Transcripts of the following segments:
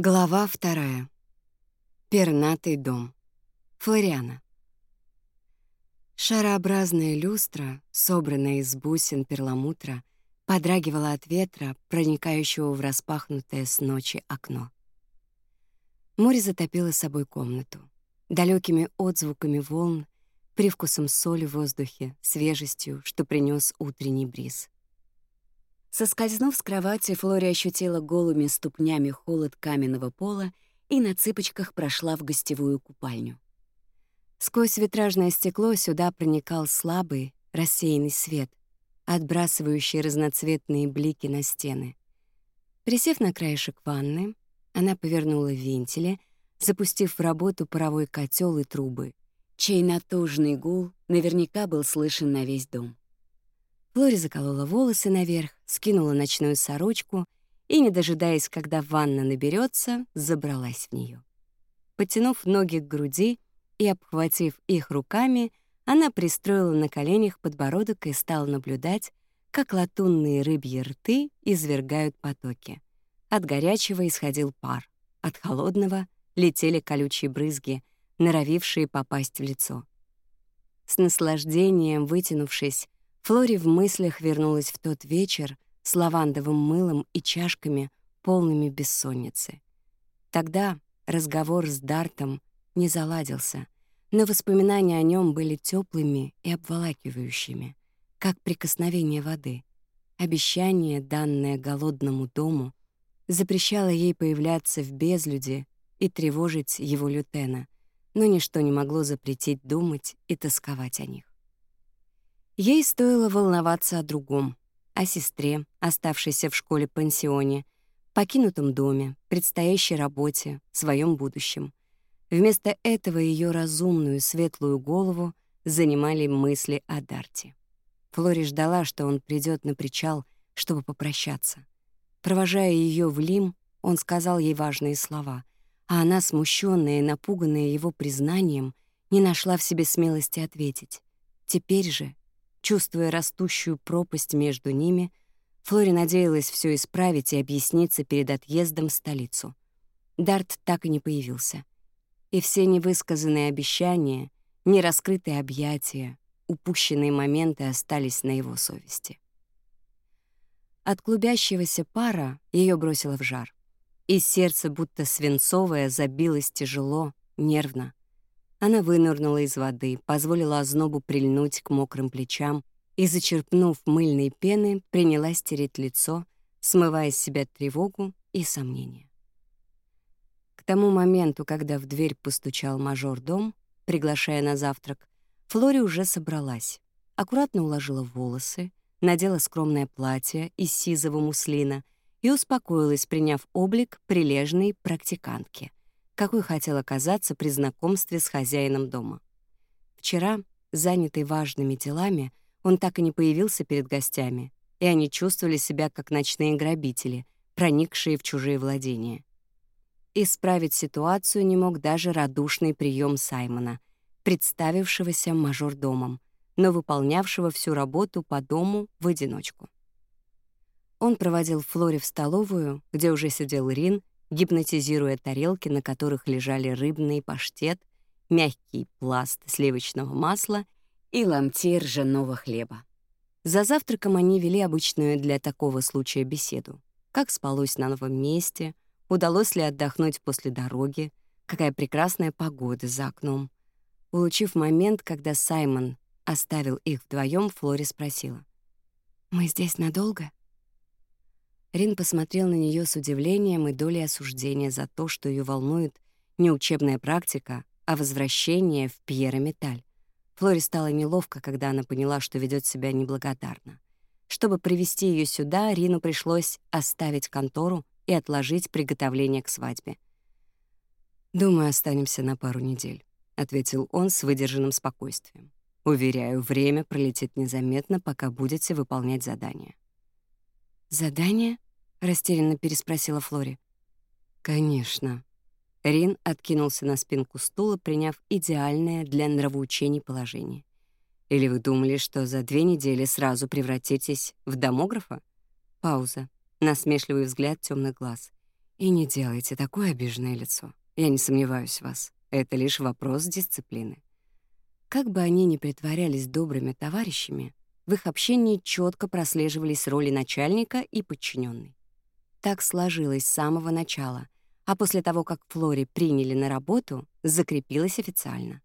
Глава вторая. Пернатый дом. Флориана. Шарообразная люстра, собранная из бусин перламутра, подрагивала от ветра, проникающего в распахнутое с ночи окно. Море затопило собой комнату. далекими отзвуками волн, привкусом соли в воздухе, свежестью, что принес утренний бриз. Соскользнув с кровати, Флори ощутила голыми ступнями холод каменного пола и на цыпочках прошла в гостевую купальню. Сквозь витражное стекло сюда проникал слабый, рассеянный свет, отбрасывающий разноцветные блики на стены. Присев на краешек ванны, она повернула вентили, запустив в работу паровой котел и трубы, чей натужный гул наверняка был слышен на весь дом. Глори заколола волосы наверх, скинула ночную сорочку и, не дожидаясь, когда ванна наберется, забралась в нее. Подтянув ноги к груди и обхватив их руками, она пристроила на коленях подбородок и стала наблюдать, как латунные рыбьи рты извергают потоки. От горячего исходил пар, от холодного летели колючие брызги, норовившие попасть в лицо. С наслаждением вытянувшись, Флори в мыслях вернулась в тот вечер с лавандовым мылом и чашками, полными бессонницы. Тогда разговор с Дартом не заладился, но воспоминания о нем были теплыми и обволакивающими, как прикосновение воды. Обещание, данное голодному дому, запрещало ей появляться в безлюде и тревожить его лютена, но ничто не могло запретить думать и тосковать о них. Ей стоило волноваться о другом, о сестре, оставшейся в школе-пансионе, покинутом доме, предстоящей работе, своем будущем. Вместо этого ее разумную, светлую голову занимали мысли о Дарте. Флори ждала, что он придет на причал, чтобы попрощаться. Провожая ее в Лим, он сказал ей важные слова, а она, смущенная и напуганная его признанием, не нашла в себе смелости ответить. Теперь же Чувствуя растущую пропасть между ними, Флори надеялась все исправить и объясниться перед отъездом в столицу. Дарт так и не появился. И все невысказанные обещания, нераскрытые объятия, упущенные моменты остались на его совести. От клубящегося пара ее бросило в жар. И сердце, будто свинцовое, забилось тяжело, нервно. Она вынырнула из воды, позволила ознобу прильнуть к мокрым плечам и, зачерпнув мыльной пены, принялась тереть лицо, смывая из себя тревогу и сомнения. К тому моменту, когда в дверь постучал мажор дом, приглашая на завтрак, Флори уже собралась, аккуратно уложила волосы, надела скромное платье из сизового муслина и успокоилась, приняв облик прилежной практикантки — какой хотел оказаться при знакомстве с хозяином дома. Вчера, занятый важными делами, он так и не появился перед гостями, и они чувствовали себя как ночные грабители, проникшие в чужие владения. Исправить ситуацию не мог даже радушный прием Саймона, представившегося мажордомом, но выполнявшего всю работу по дому в одиночку. Он проводил Флори в столовую, где уже сидел Рин гипнотизируя тарелки, на которых лежали рыбный паштет, мягкий пласт сливочного масла и ломти ржаного хлеба. За завтраком они вели обычную для такого случая беседу. Как спалось на новом месте, удалось ли отдохнуть после дороги, какая прекрасная погода за окном. Улучив момент, когда Саймон оставил их вдвоем, Флори спросила. «Мы здесь надолго?» Рин посмотрел на нее с удивлением и долей осуждения за то, что ее волнует не учебная практика, а возвращение в Пьеро-Металь. Флори стала неловко, когда она поняла, что ведет себя неблагодарно. Чтобы привести ее сюда, Рину пришлось оставить контору и отложить приготовление к свадьбе. «Думаю, останемся на пару недель», — ответил он с выдержанным спокойствием. «Уверяю, время пролетит незаметно, пока будете выполнять задание». «Задание?» — растерянно переспросила Флори. «Конечно». Рин откинулся на спинку стула, приняв идеальное для нравоучений положение. «Или вы думали, что за две недели сразу превратитесь в домографа?» Пауза. Насмешливый взгляд темных глаз. «И не делайте такое обиженное лицо. Я не сомневаюсь в вас. Это лишь вопрос дисциплины». Как бы они ни притворялись добрыми товарищами, в их общении четко прослеживались роли начальника и подчиненной. Так сложилось с самого начала, а после того, как Флори приняли на работу, закрепилось официально.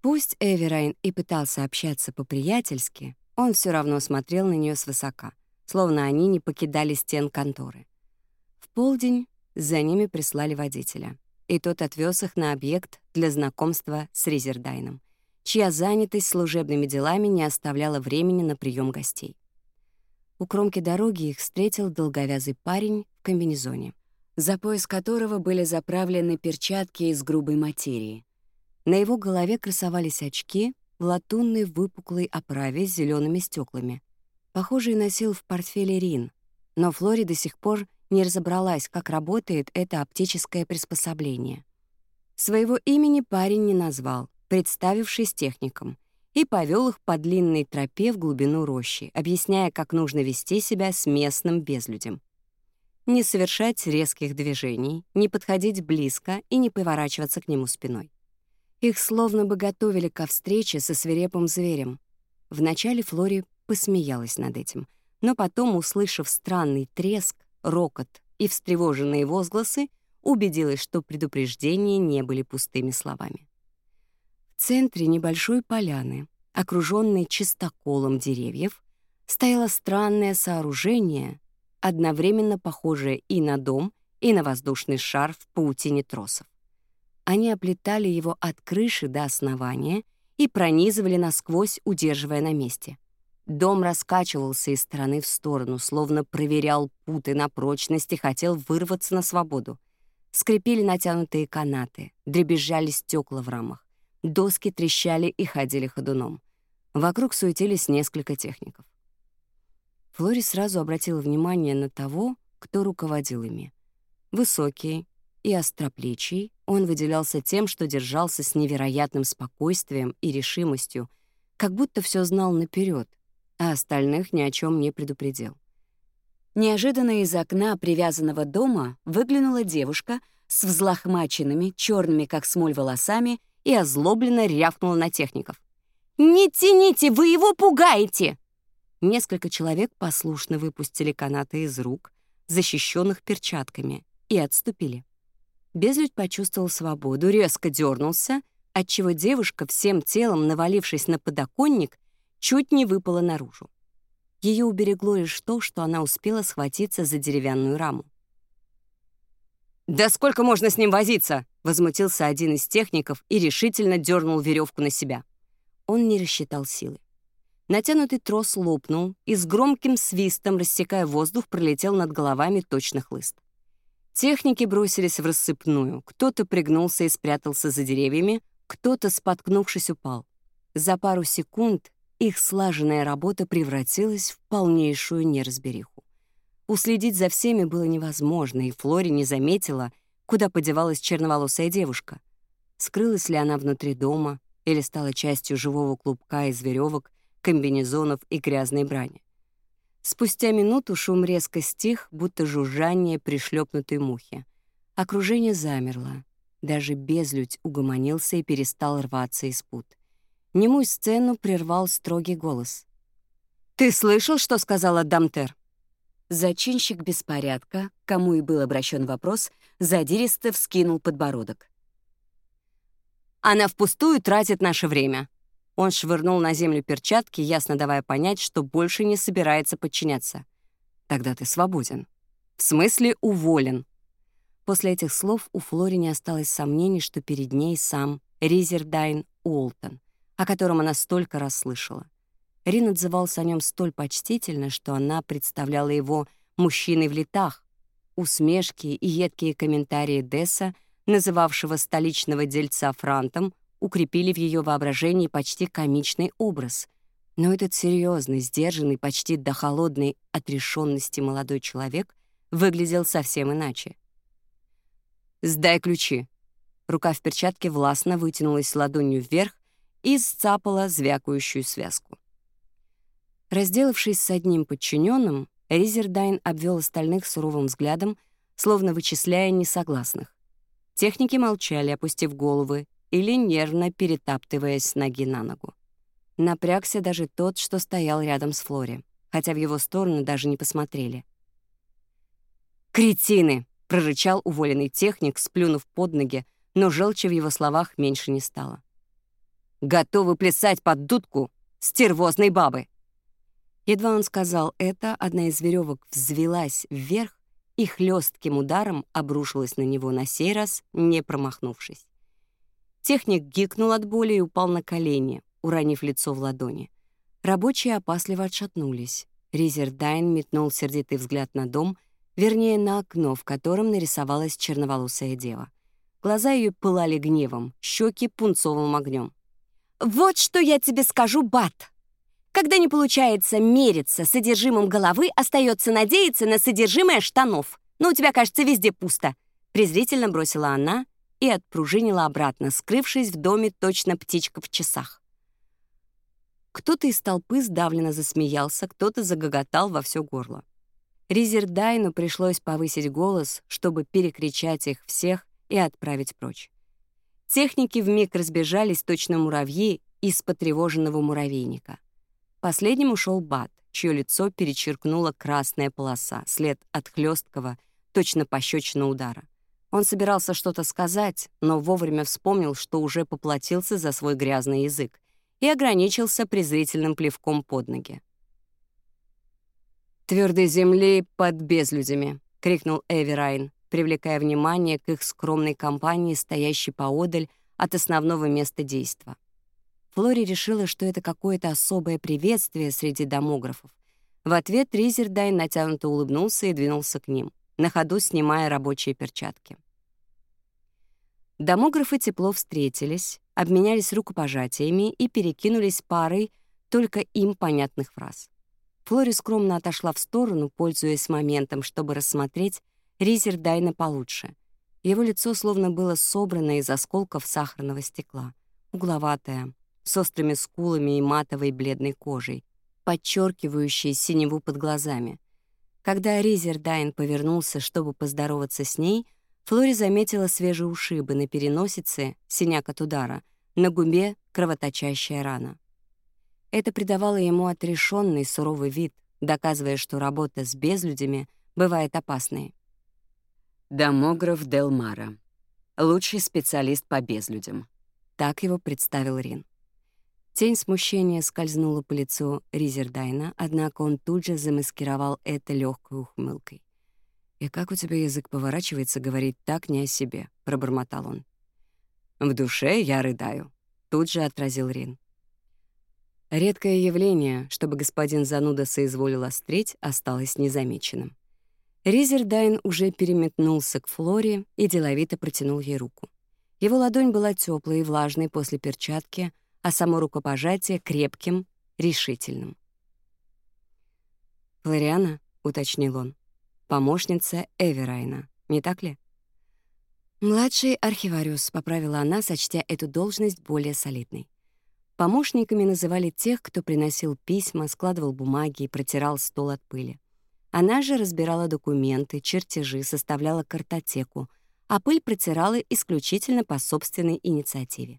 Пусть Эверайн и пытался общаться по-приятельски, он все равно смотрел на нее свысока, словно они не покидали стен конторы. В полдень за ними прислали водителя, и тот отвез их на объект для знакомства с Резердайном. — чья занятость служебными делами не оставляла времени на прием гостей. У кромки дороги их встретил долговязый парень в комбинезоне, за пояс которого были заправлены перчатки из грубой материи. На его голове красовались очки в латунной выпуклой оправе с зелеными стеклами. Похожий носил в портфеле Рин, но Флори до сих пор не разобралась, как работает это оптическое приспособление. Своего имени парень не назвал — представившись техникам, и повел их по длинной тропе в глубину рощи, объясняя, как нужно вести себя с местным безлюдем. Не совершать резких движений, не подходить близко и не поворачиваться к нему спиной. Их словно бы готовили ко встрече со свирепым зверем. Вначале Флори посмеялась над этим, но потом, услышав странный треск, рокот и встревоженные возгласы, убедилась, что предупреждения не были пустыми словами центре небольшой поляны, окруженной чистоколом деревьев, стояло странное сооружение, одновременно похожее и на дом, и на воздушный шар в паутине тросов. Они оплетали его от крыши до основания и пронизывали насквозь, удерживая на месте. Дом раскачивался из стороны в сторону, словно проверял путы на прочность и хотел вырваться на свободу. Скрипели натянутые канаты, дребезжали стекла в рамах. Доски трещали и ходили ходуном. Вокруг суетились несколько техников. Флори сразу обратила внимание на того, кто руководил ими. Высокий и остроплечий, он выделялся тем, что держался с невероятным спокойствием и решимостью, как будто все знал наперед, а остальных ни о чем не предупредил. Неожиданно из окна привязанного дома выглянула девушка с взлохмаченными, черными как смоль волосами и озлобленно рявкнула на техников. «Не тяните, вы его пугаете!» Несколько человек послушно выпустили канаты из рук, защищенных перчатками, и отступили. Безлюдь почувствовал свободу, резко дернулся, отчего девушка, всем телом навалившись на подоконник, чуть не выпала наружу. Ее уберегло лишь то, что она успела схватиться за деревянную раму. «Да сколько можно с ним возиться?» — возмутился один из техников и решительно дернул веревку на себя. Он не рассчитал силы. Натянутый трос лопнул и с громким свистом, рассекая воздух, пролетел над головами точных хлыст. Техники бросились в рассыпную. Кто-то пригнулся и спрятался за деревьями, кто-то, споткнувшись, упал. За пару секунд их слаженная работа превратилась в полнейшую неразбериху. Уследить за всеми было невозможно, и Флори не заметила, куда подевалась черноволосая девушка. Скрылась ли она внутри дома или стала частью живого клубка из веревок, комбинезонов и грязной брани. Спустя минуту шум резко стих, будто жужжание пришлепнутой мухи. Окружение замерло. Даже безлюдь угомонился и перестал рваться из пут. Немую сцену прервал строгий голос. «Ты слышал, что сказала Дамтер?» Зачинщик беспорядка, кому и был обращен вопрос, задиристо вскинул подбородок. «Она впустую тратит наше время». Он швырнул на землю перчатки, ясно давая понять, что больше не собирается подчиняться. «Тогда ты свободен». «В смысле уволен». После этих слов у Флори не осталось сомнений, что перед ней сам Резердайн Уолтон, о котором она столько раз слышала. Рин отзывался о нем столь почтительно, что она представляла его мужчиной в летах. Усмешки и едкие комментарии Десса, называвшего столичного дельца франтом, укрепили в ее воображении почти комичный образ. Но этот серьезный, сдержанный почти до холодной отрешенности молодой человек выглядел совсем иначе. «Сдай ключи!» Рука в перчатке властно вытянулась ладонью вверх и сцапала звякающую связку. Разделавшись с одним подчиненным, Ризердайн обвел остальных суровым взглядом, словно вычисляя несогласных. Техники молчали, опустив головы или нервно перетаптываясь ноги на ногу. Напрягся даже тот, что стоял рядом с Флори, хотя в его сторону даже не посмотрели. «Кретины!» — прорычал уволенный техник, сплюнув под ноги, но желчи в его словах меньше не стало. «Готовы плясать под дудку стервозной бабы!» Едва он сказал это, одна из веревок взвелась вверх и хлестким ударом обрушилась на него на сей раз, не промахнувшись. Техник гикнул от боли и упал на колени, уронив лицо в ладони. Рабочие опасливо отшатнулись. Резердайн метнул сердитый взгляд на дом, вернее, на окно, в котором нарисовалась черноволосая дева. Глаза ее пылали гневом, щеки пунцовым огнем. «Вот что я тебе скажу, Бат!» Когда не получается мериться содержимым головы, остается надеяться на содержимое штанов. Но у тебя, кажется, везде пусто. Презрительно бросила она и отпружинила обратно, скрывшись в доме точно птичка в часах. Кто-то из толпы сдавленно засмеялся, кто-то загоготал во все горло. Резердайну пришлось повысить голос, чтобы перекричать их всех и отправить прочь. Техники вмиг разбежались точно муравьи из потревоженного муравейника. Последним ушел Бат, чье лицо перечеркнула красная полоса, след от хлесткого, точно пощечина удара. Он собирался что-то сказать, но вовремя вспомнил, что уже поплатился за свой грязный язык и ограничился презрительным плевком под ноги. «Твердой земли под безлюдями!» — крикнул Эви Райн, привлекая внимание к их скромной компании, стоящей поодаль от основного места действия. Флори решила, что это какое-то особое приветствие среди домографов. В ответ Ризердайн натянуто улыбнулся и двинулся к ним, на ходу снимая рабочие перчатки. Домографы тепло встретились, обменялись рукопожатиями и перекинулись парой только им понятных фраз. Флори скромно отошла в сторону, пользуясь моментом, чтобы рассмотреть Ризердайна получше. Его лицо словно было собрано из осколков сахарного стекла, угловатое, с острыми скулами и матовой бледной кожей, подчеркивающей синеву под глазами. Когда Ризер Дайн повернулся, чтобы поздороваться с ней, Флори заметила свежие ушибы на переносице, синяк от удара, на губе кровоточащая рана. Это придавало ему отрешенный суровый вид, доказывая, что работа с безлюдями бывает опасной. Домограф Делмара. Лучший специалист по безлюдям. Так его представил Рин. Тень смущения скользнула по лицу Ризердайна, однако он тут же замаскировал это легкой ухмылкой. «И как у тебя язык поворачивается говорить так не о себе?» — пробормотал он. «В душе я рыдаю», — тут же отразил Рин. Редкое явление, чтобы господин Зануда соизволил острить, осталось незамеченным. Ризердайн уже переметнулся к Флоре и деловито протянул ей руку. Его ладонь была теплой и влажной после перчатки — а само рукопожатие крепким, решительным. «Флориана», — уточнил он, — «помощница Эверайна, не так ли?» «Младший архивариус», — поправила она, сочтя эту должность более солидной. Помощниками называли тех, кто приносил письма, складывал бумаги и протирал стол от пыли. Она же разбирала документы, чертежи, составляла картотеку, а пыль протирала исключительно по собственной инициативе.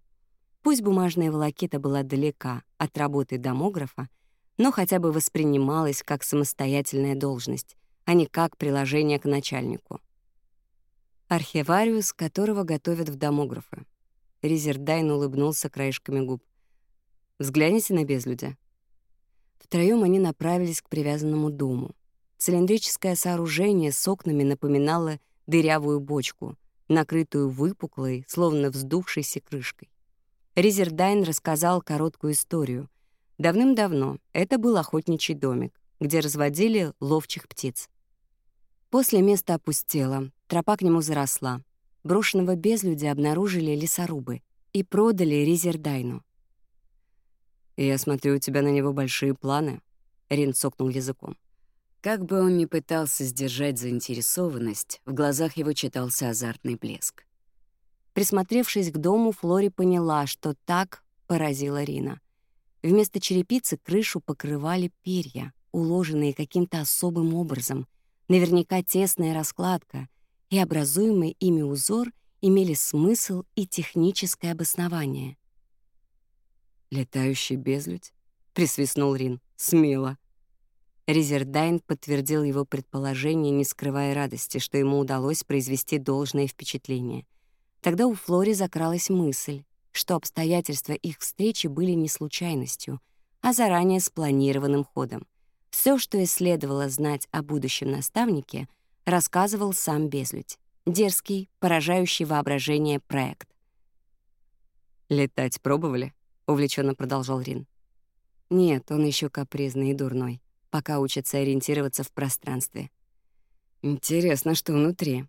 Пусть бумажная волокита была далека от работы домографа, но хотя бы воспринималась как самостоятельная должность, а не как приложение к начальнику. Архивариус, которого готовят в домографы. Резердайн улыбнулся краешками губ. «Взгляните на безлюдя». Втроем они направились к привязанному дому. Цилиндрическое сооружение с окнами напоминало дырявую бочку, накрытую выпуклой, словно вздувшейся крышкой. Резердайн рассказал короткую историю. Давным-давно это был охотничий домик, где разводили ловчих птиц. После место опустело, тропа к нему заросла. Брошенного без люди обнаружили лесорубы и продали Резердайну. «Я смотрю, у тебя на него большие планы», — Рин сокнул языком. Как бы он ни пытался сдержать заинтересованность, в глазах его читался азартный блеск. Присмотревшись к дому, Флори поняла, что так поразила Рина. Вместо черепицы крышу покрывали перья, уложенные каким-то особым образом. Наверняка тесная раскладка и образуемый ими узор имели смысл и техническое обоснование. «Летающий безлюдь?» — присвистнул Рин. «Смело». Резердайн подтвердил его предположение, не скрывая радости, что ему удалось произвести должное впечатление — Тогда у Флори закралась мысль, что обстоятельства их встречи были не случайностью, а заранее спланированным ходом. Все, что и следовало знать о будущем наставнике, рассказывал сам Безлюдь. Дерзкий, поражающий воображение проект. «Летать пробовали?» — увлеченно продолжал Рин. «Нет, он еще капризный и дурной, пока учится ориентироваться в пространстве». «Интересно, что внутри»,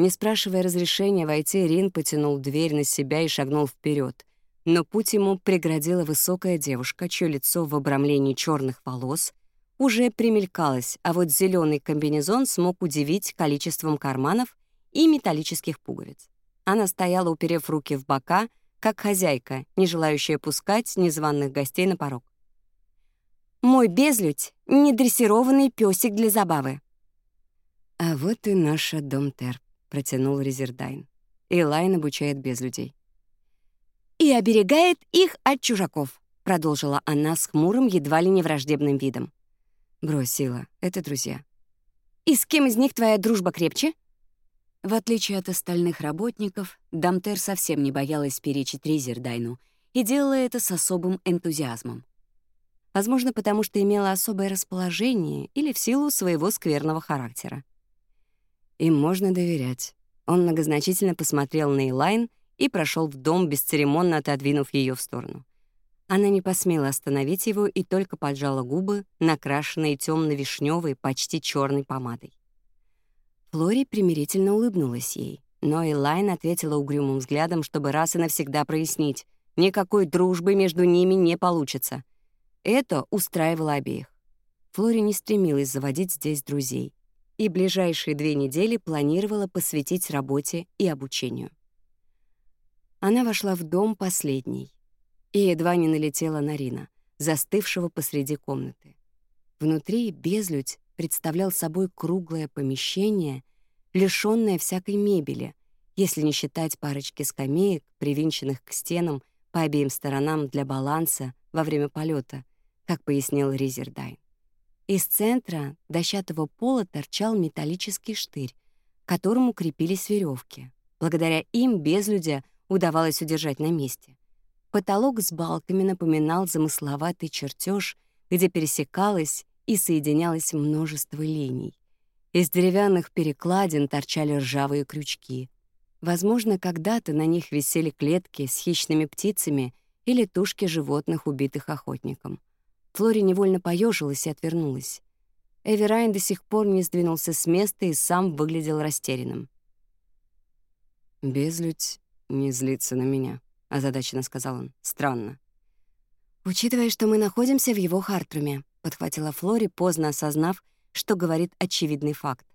не спрашивая разрешения войти, Рин потянул дверь на себя и шагнул вперед. Но путь ему преградила высокая девушка, чье лицо в обрамлении черных волос уже примелькалось, а вот зеленый комбинезон смог удивить количеством карманов и металлических пуговиц. Она стояла, уперев руки в бока, как хозяйка, не желающая пускать незваных гостей на порог. «Мой безлюдь — недрессированный песик для забавы». А вот и наша Домтерп протянул Резердайн. Элайн обучает без людей. «И оберегает их от чужаков», — продолжила она с хмурым, едва ли не враждебным видом. «Бросила. Это друзья». «И с кем из них твоя дружба крепче?» В отличие от остальных работников, Дамтер совсем не боялась перечить Резердайну и делала это с особым энтузиазмом. Возможно, потому что имела особое расположение или в силу своего скверного характера. Им можно доверять. Он многозначительно посмотрел на Элайн и прошел в дом, бесцеремонно отодвинув ее в сторону. Она не посмела остановить его и только поджала губы, накрашенные темно вишневой почти черной помадой. Флори примирительно улыбнулась ей, но Элайн ответила угрюмым взглядом, чтобы раз и навсегда прояснить, никакой дружбы между ними не получится. Это устраивало обеих. Флори не стремилась заводить здесь друзей и ближайшие две недели планировала посвятить работе и обучению. Она вошла в дом последней и едва не налетела на Рина, застывшего посреди комнаты. Внутри безлюдь представлял собой круглое помещение, лишённое всякой мебели, если не считать парочки скамеек, привинченных к стенам по обеим сторонам для баланса во время полета, как пояснил Ризердайн. Из центра дощатого пола торчал металлический штырь, к которому крепились веревки. Благодаря им безлюдя удавалось удержать на месте. Потолок с балками напоминал замысловатый чертеж, где пересекалось и соединялось множество линий. Из деревянных перекладин торчали ржавые крючки. Возможно, когда-то на них висели клетки с хищными птицами или тушки животных, убитых охотником — Флори невольно поежилась и отвернулась. Эверайн до сих пор не сдвинулся с места и сам выглядел растерянным. «Безлюдь не злится на меня», — озадаченно сказал он. «Странно». «Учитывая, что мы находимся в его хартруме», — подхватила Флори, поздно осознав, что говорит очевидный факт.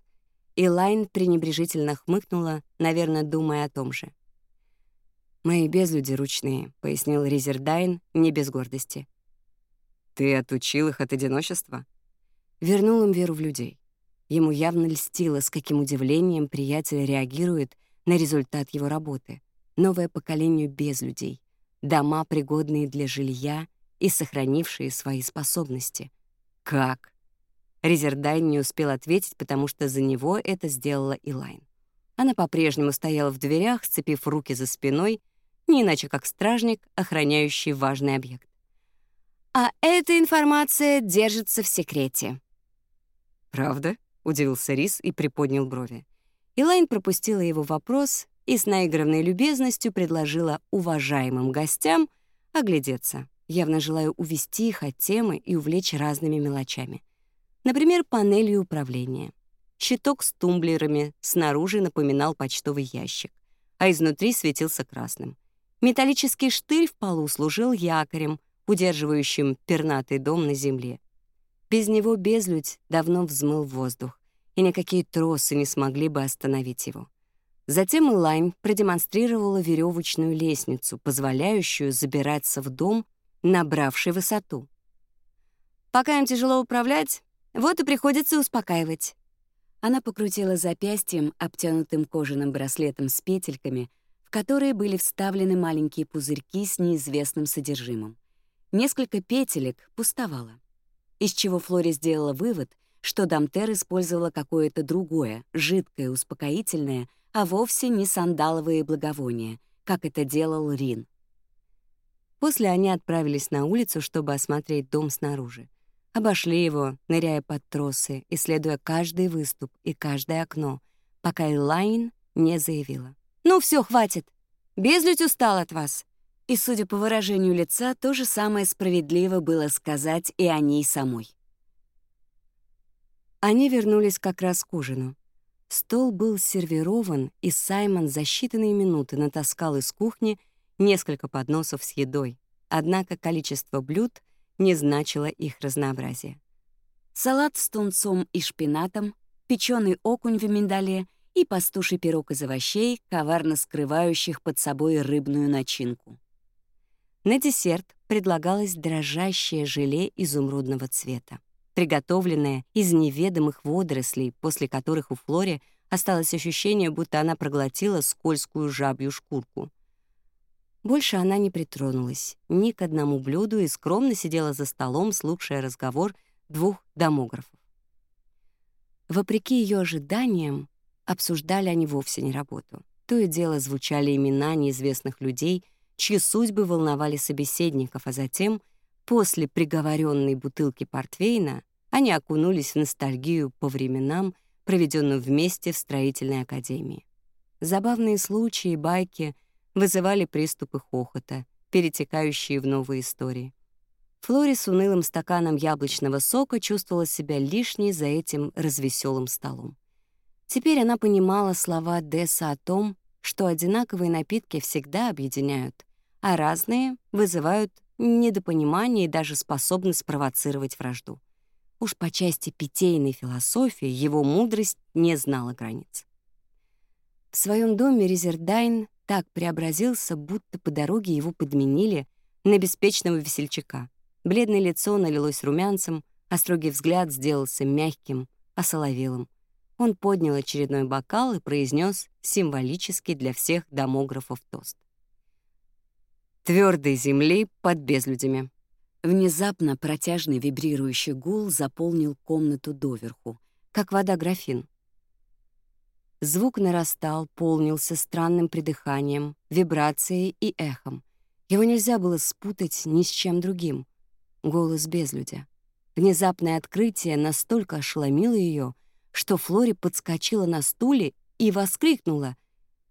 Элайн пренебрежительно хмыкнула, наверное, думая о том же. «Мои безлюди ручные», — пояснил Резердайн не без гордости. Ты отучил их от одиночества?» Вернул им веру в людей. Ему явно льстило, с каким удивлением приятель реагирует на результат его работы. Новое поколение без людей. Дома, пригодные для жилья и сохранившие свои способности. «Как?» Резердайн не успел ответить, потому что за него это сделала Илайн. Она по-прежнему стояла в дверях, сцепив руки за спиной, не иначе как стражник, охраняющий важный объект а эта информация держится в секрете». «Правда?» — удивился Рис и приподнял брови. Илайн пропустила его вопрос и с наигранной любезностью предложила уважаемым гостям оглядеться, явно желая увести их от темы и увлечь разными мелочами. Например, панелью управления. Щиток с тумблерами снаружи напоминал почтовый ящик, а изнутри светился красным. Металлический штырь в полу служил якорем, удерживающим пернатый дом на земле. Без него безлюдь давно взмыл воздух, и никакие тросы не смогли бы остановить его. Затем Элайн продемонстрировала веревочную лестницу, позволяющую забираться в дом, набравший высоту. «Пока им тяжело управлять, вот и приходится успокаивать». Она покрутила запястьем, обтянутым кожаным браслетом с петельками, в которые были вставлены маленькие пузырьки с неизвестным содержимым. Несколько петелек пустовало, из чего Флори сделала вывод, что Дамтер использовала какое-то другое, жидкое, успокоительное, а вовсе не сандаловые благовония, как это делал Рин. После они отправились на улицу, чтобы осмотреть дом снаружи. Обошли его, ныряя под тросы, исследуя каждый выступ и каждое окно, пока Элайн не заявила. «Ну все, хватит! Безлюдь устал от вас. И, судя по выражению лица, то же самое справедливо было сказать и о ней самой. Они вернулись как раз к ужину. Стол был сервирован, и Саймон за считанные минуты натаскал из кухни несколько подносов с едой, однако количество блюд не значило их разнообразия: Салат с тунцом и шпинатом, печеный окунь в миндале и пастуший пирог из овощей, коварно скрывающих под собой рыбную начинку. На десерт предлагалось дрожащее желе изумрудного цвета, приготовленное из неведомых водорослей, после которых у Флори осталось ощущение, будто она проглотила скользкую жабью шкурку. Больше она не притронулась ни к одному блюду и скромно сидела за столом, слушая разговор двух домографов. Вопреки ее ожиданиям, обсуждали они вовсе не работу. То и дело звучали имена неизвестных людей — чьи судьбы волновали собеседников, а затем, после приговоренной бутылки портвейна, они окунулись в ностальгию по временам, проведенную вместе в строительной академии. Забавные случаи и байки вызывали приступы хохота, перетекающие в новые истории. Флори с унылым стаканом яблочного сока чувствовала себя лишней за этим развеселым столом. Теперь она понимала слова Десса о том, что одинаковые напитки всегда объединяют а разные вызывают недопонимание и даже способны спровоцировать вражду. Уж по части питейной философии его мудрость не знала границ. В своем доме Резердайн так преобразился, будто по дороге его подменили на беспечного весельчака. Бледное лицо налилось румянцем, а строгий взгляд сделался мягким, осоловелым. Он поднял очередной бокал и произнес символический для всех домографов тост твердой земли под безлюдями. Внезапно протяжный вибрирующий гул заполнил комнату доверху, как вода графин. Звук нарастал, полнился странным придыханием, вибрацией и эхом. Его нельзя было спутать ни с чем другим. Голос безлюдя. Внезапное открытие настолько ошеломило ее, что Флори подскочила на стуле и воскликнула.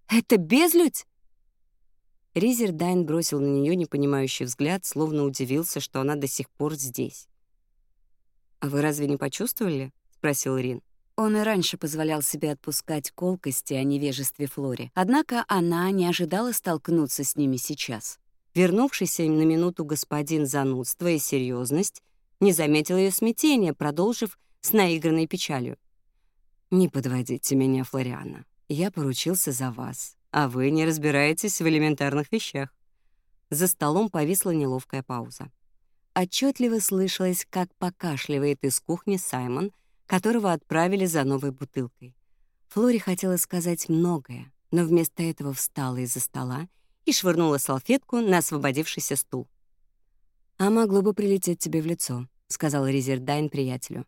«Это безлюдь?» Ризердайн бросил на нее непонимающий взгляд, словно удивился, что она до сих пор здесь. «А вы разве не почувствовали?» — спросил Рин. Он и раньше позволял себе отпускать колкости о невежестве Флори, однако она не ожидала столкнуться с ними сейчас. Вернувшийся им на минуту господин занудство и серьезность не заметил ее смятения, продолжив с наигранной печалью. «Не подводите меня, Флориана. Я поручился за вас а вы не разбираетесь в элементарных вещах». За столом повисла неловкая пауза. Отчетливо слышалось, как покашливает из кухни Саймон, которого отправили за новой бутылкой. Флори хотела сказать многое, но вместо этого встала из-за стола и швырнула салфетку на освободившийся стул. «А могло бы прилететь тебе в лицо», — сказал Резердайн приятелю.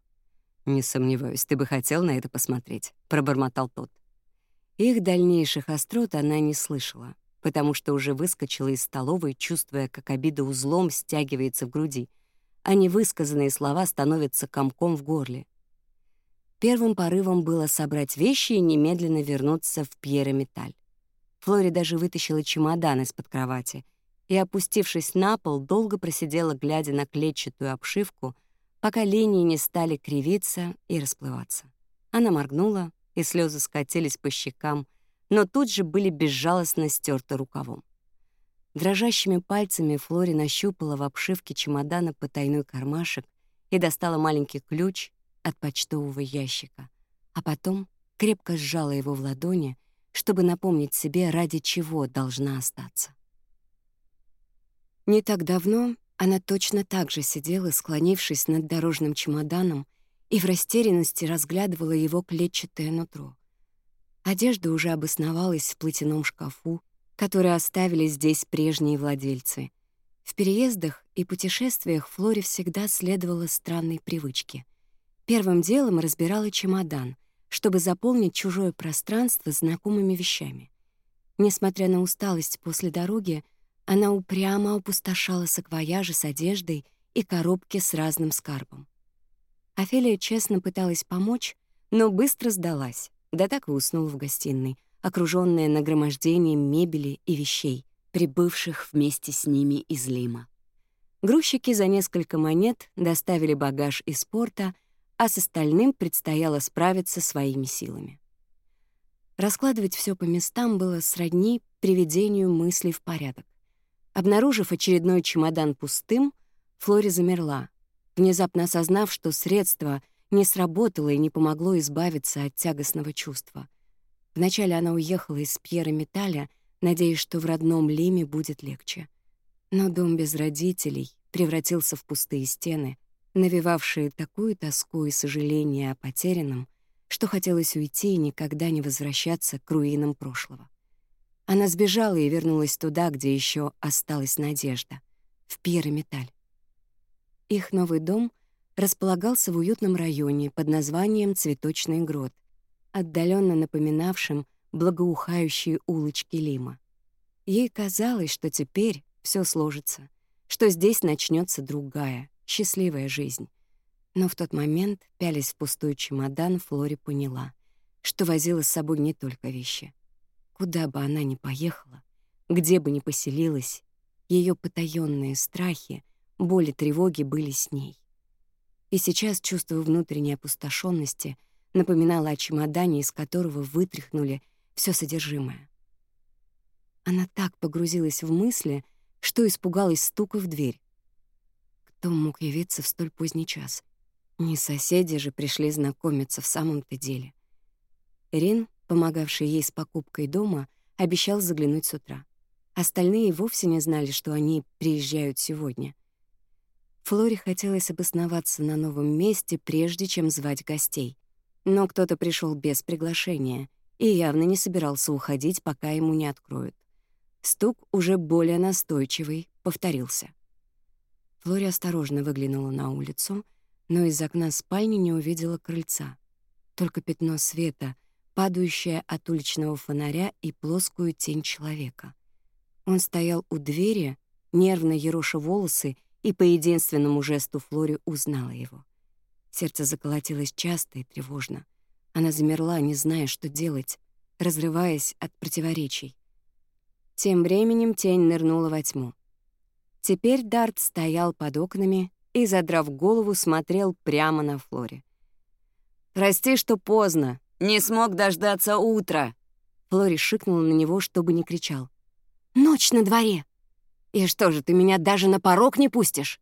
«Не сомневаюсь, ты бы хотел на это посмотреть», — пробормотал тот. Их дальнейших острот она не слышала, потому что уже выскочила из столовой, чувствуя, как обида узлом стягивается в груди, а невысказанные слова становятся комком в горле. Первым порывом было собрать вещи и немедленно вернуться в Пьерометаль. Флори даже вытащила чемодан из-под кровати и, опустившись на пол, долго просидела, глядя на клетчатую обшивку, пока линии не стали кривиться и расплываться. Она моргнула, и слезы скатились по щекам, но тут же были безжалостно стерты рукавом. Дрожащими пальцами Флори нащупала в обшивке чемодана потайной кармашек и достала маленький ключ от почтового ящика, а потом крепко сжала его в ладони, чтобы напомнить себе, ради чего должна остаться. Не так давно она точно так же сидела, склонившись над дорожным чемоданом, и в растерянности разглядывала его клетчатое нутро. Одежда уже обосновалась в плетеном шкафу, который оставили здесь прежние владельцы. В переездах и путешествиях Флоре всегда следовало странной привычке. Первым делом разбирала чемодан, чтобы заполнить чужое пространство знакомыми вещами. Несмотря на усталость после дороги, она упрямо опустошала саквояжи с одеждой и коробки с разным скарбом. Офелия честно пыталась помочь, но быстро сдалась, да так и уснула в гостиной, окружённая нагромождением мебели и вещей, прибывших вместе с ними из Лима. Грузчики за несколько монет доставили багаж из порта, а с остальным предстояло справиться своими силами. Раскладывать все по местам было сродни приведению мыслей в порядок. Обнаружив очередной чемодан пустым, Флори замерла, внезапно осознав, что средство не сработало и не помогло избавиться от тягостного чувства. Вначале она уехала из Пьера Металя, надеясь, что в родном Лиме будет легче. Но дом без родителей превратился в пустые стены, навевавшие такую тоску и сожаление о потерянном, что хотелось уйти и никогда не возвращаться к руинам прошлого. Она сбежала и вернулась туда, где еще осталась надежда, в Пьер Металь. Их новый дом располагался в уютном районе под названием Цветочный грот, отдаленно напоминавшим благоухающие улочки Лима. Ей казалось, что теперь все сложится, что здесь начнется другая, счастливая жизнь. Но в тот момент, пялись в пустой чемодан, Флори поняла, что возила с собой не только вещи. Куда бы она ни поехала, где бы ни поселилась, ее потаенные страхи — боли, тревоги были с ней. И сейчас чувство внутренней опустошенности напоминало о чемодане, из которого вытряхнули все содержимое. Она так погрузилась в мысли, что испугалась стука в дверь. Кто мог явиться в столь поздний час? Не соседи же пришли знакомиться в самом-то деле. Рин, помогавший ей с покупкой дома, обещал заглянуть с утра. Остальные вовсе не знали, что они приезжают сегодня — Флоре хотелось обосноваться на новом месте, прежде чем звать гостей. Но кто-то пришел без приглашения и явно не собирался уходить, пока ему не откроют. Стук, уже более настойчивый, повторился. Флори осторожно выглянула на улицу, но из окна спальни не увидела крыльца. Только пятно света, падающее от уличного фонаря и плоскую тень человека. Он стоял у двери, нервно ероша волосы, и по единственному жесту Флори узнала его. Сердце заколотилось часто и тревожно. Она замерла, не зная, что делать, разрываясь от противоречий. Тем временем тень нырнула во тьму. Теперь Дарт стоял под окнами и, задрав голову, смотрел прямо на Флори. «Прости, что поздно. Не смог дождаться утра!» Флори шикнула на него, чтобы не кричал. «Ночь на дворе!» И что же, ты меня даже на порог не пустишь?»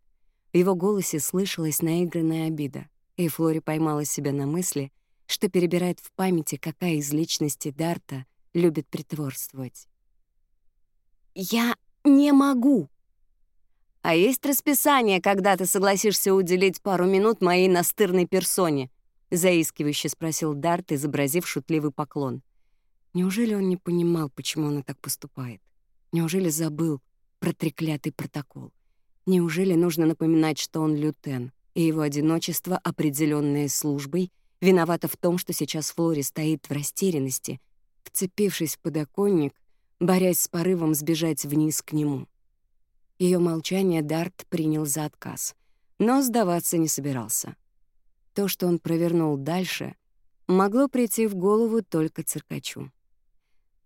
В его голосе слышалась наигранная обида, и Флори поймала себя на мысли, что перебирает в памяти, какая из личностей Дарта любит притворствовать. «Я не могу!» «А есть расписание, когда ты согласишься уделить пару минут моей настырной персоне?» — заискивающе спросил Дарт, изобразив шутливый поклон. Неужели он не понимал, почему она так поступает? Неужели забыл, Протреклятый протокол. Неужели нужно напоминать, что он лютен, и его одиночество, определенное службой, виновато в том, что сейчас Флори стоит в растерянности, вцепившись в подоконник, борясь с порывом сбежать вниз к нему. Ее молчание Дарт принял за отказ, но сдаваться не собирался. То, что он провернул дальше, могло прийти в голову только циркачу.